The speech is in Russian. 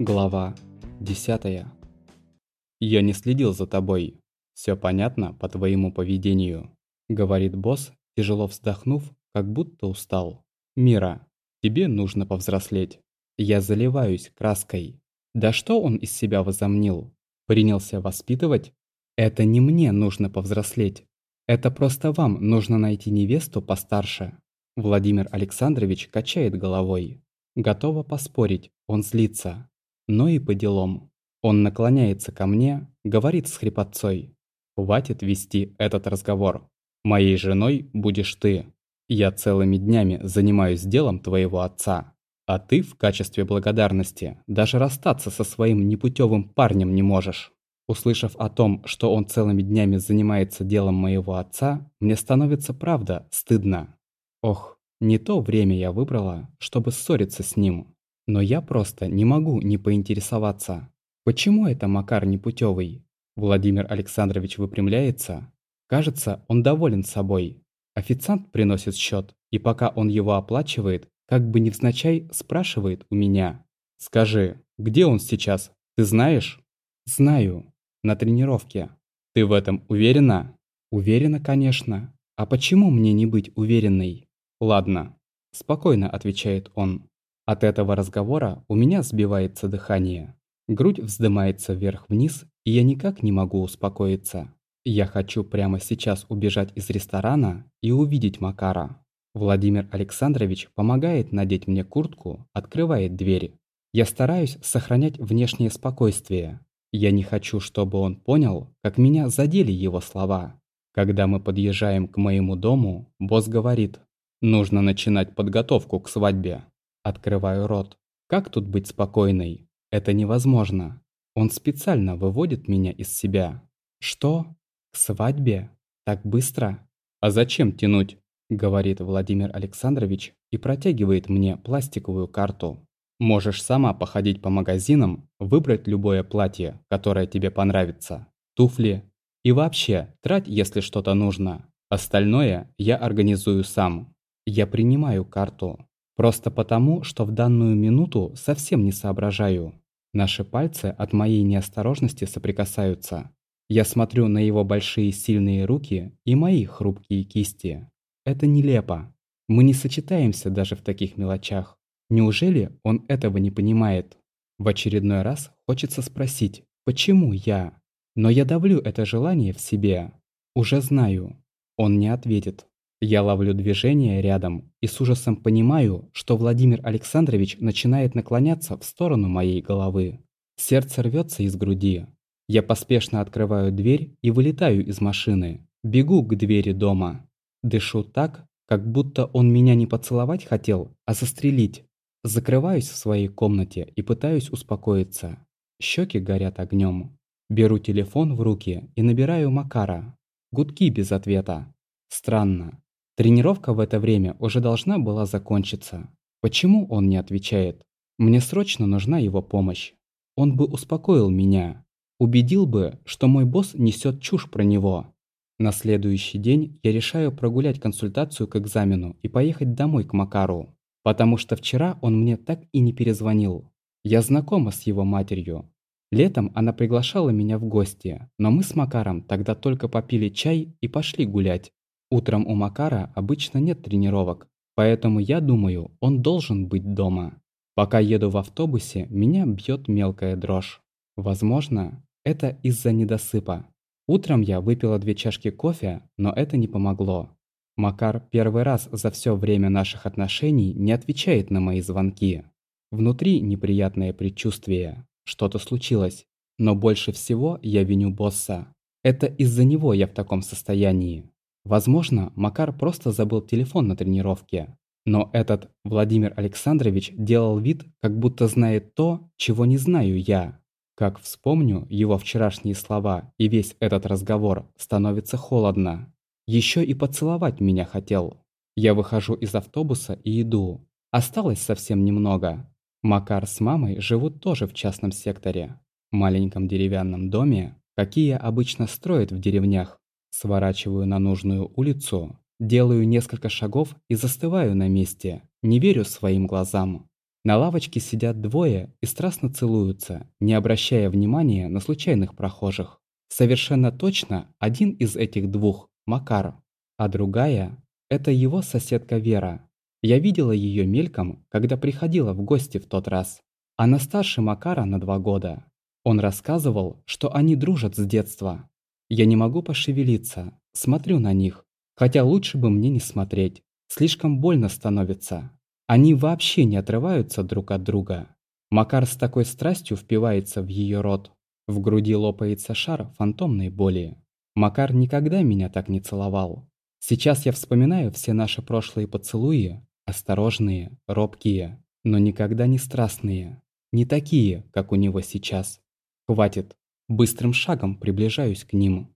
Глава 10. «Я не следил за тобой. Все понятно по твоему поведению», — говорит босс, тяжело вздохнув, как будто устал. «Мира, тебе нужно повзрослеть. Я заливаюсь краской. Да что он из себя возомнил? Принялся воспитывать? Это не мне нужно повзрослеть. Это просто вам нужно найти невесту постарше». Владимир Александрович качает головой. Готова поспорить, он злится но и по делам. Он наклоняется ко мне, говорит с хрипотцой. «Хватит вести этот разговор. Моей женой будешь ты. Я целыми днями занимаюсь делом твоего отца. А ты в качестве благодарности даже расстаться со своим непутевым парнем не можешь». Услышав о том, что он целыми днями занимается делом моего отца, мне становится правда стыдно. Ох, не то время я выбрала, чтобы ссориться с ним. Но я просто не могу не поинтересоваться. Почему это Макар непутевый? Владимир Александрович выпрямляется. Кажется, он доволен собой. Официант приносит счет, и пока он его оплачивает, как бы невзначай спрашивает у меня. «Скажи, где он сейчас? Ты знаешь?» «Знаю. На тренировке». «Ты в этом уверена?» «Уверена, конечно. А почему мне не быть уверенной?» «Ладно», – спокойно отвечает он. От этого разговора у меня сбивается дыхание. Грудь вздымается вверх-вниз, и я никак не могу успокоиться. Я хочу прямо сейчас убежать из ресторана и увидеть Макара. Владимир Александрович помогает надеть мне куртку, открывает дверь. Я стараюсь сохранять внешнее спокойствие. Я не хочу, чтобы он понял, как меня задели его слова. Когда мы подъезжаем к моему дому, босс говорит, нужно начинать подготовку к свадьбе. Открываю рот. Как тут быть спокойной? Это невозможно. Он специально выводит меня из себя. Что? К свадьбе? Так быстро? А зачем тянуть? Говорит Владимир Александрович и протягивает мне пластиковую карту. Можешь сама походить по магазинам, выбрать любое платье, которое тебе понравится, туфли. И вообще, трать, если что-то нужно. Остальное я организую сам. Я принимаю карту. Просто потому, что в данную минуту совсем не соображаю. Наши пальцы от моей неосторожности соприкасаются. Я смотрю на его большие сильные руки и мои хрупкие кисти. Это нелепо. Мы не сочетаемся даже в таких мелочах. Неужели он этого не понимает? В очередной раз хочется спросить, почему я? Но я давлю это желание в себе. Уже знаю. Он не ответит. Я ловлю движение рядом и с ужасом понимаю, что Владимир Александрович начинает наклоняться в сторону моей головы. Сердце рвется из груди. Я поспешно открываю дверь и вылетаю из машины. Бегу к двери дома. Дышу так, как будто он меня не поцеловать хотел, а застрелить. Закрываюсь в своей комнате и пытаюсь успокоиться. Щеки горят огнем. Беру телефон в руки и набираю Макара. Гудки без ответа. Странно. Тренировка в это время уже должна была закончиться. Почему он не отвечает? Мне срочно нужна его помощь. Он бы успокоил меня. Убедил бы, что мой босс несет чушь про него. На следующий день я решаю прогулять консультацию к экзамену и поехать домой к Макару. Потому что вчера он мне так и не перезвонил. Я знакома с его матерью. Летом она приглашала меня в гости, но мы с Макаром тогда только попили чай и пошли гулять. Утром у Макара обычно нет тренировок, поэтому я думаю, он должен быть дома. Пока еду в автобусе, меня бьет мелкая дрожь. Возможно, это из-за недосыпа. Утром я выпила две чашки кофе, но это не помогло. Макар первый раз за все время наших отношений не отвечает на мои звонки. Внутри неприятное предчувствие. Что-то случилось. Но больше всего я виню босса. Это из-за него я в таком состоянии. Возможно, Макар просто забыл телефон на тренировке. Но этот Владимир Александрович делал вид, как будто знает то, чего не знаю я. Как вспомню его вчерашние слова и весь этот разговор, становится холодно. Еще и поцеловать меня хотел. Я выхожу из автобуса и иду. Осталось совсем немного. Макар с мамой живут тоже в частном секторе. Маленьком деревянном доме, какие обычно строят в деревнях, Сворачиваю на нужную улицу, делаю несколько шагов и застываю на месте, не верю своим глазам. На лавочке сидят двое и страстно целуются, не обращая внимания на случайных прохожих. Совершенно точно один из этих двух – Макар, а другая – это его соседка Вера. Я видела ее мельком, когда приходила в гости в тот раз. Она старше Макара на два года. Он рассказывал, что они дружат с детства. Я не могу пошевелиться, смотрю на них, хотя лучше бы мне не смотреть. Слишком больно становится. Они вообще не отрываются друг от друга. Макар с такой страстью впивается в ее рот. В груди лопается шар фантомной боли. Макар никогда меня так не целовал. Сейчас я вспоминаю все наши прошлые поцелуи, осторожные, робкие, но никогда не страстные. Не такие, как у него сейчас. Хватит. Быстрым шагом приближаюсь к ним.